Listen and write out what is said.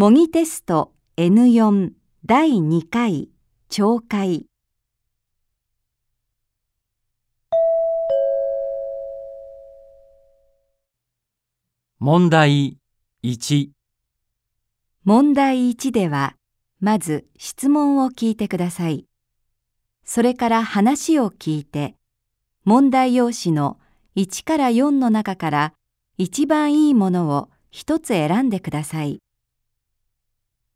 模擬テスト N4 第2回懲戒問題1、問題1ではまず質問を聞いてください。それから話を聞いて問題用紙の1から4の中から一番いいものを一つ選んでください。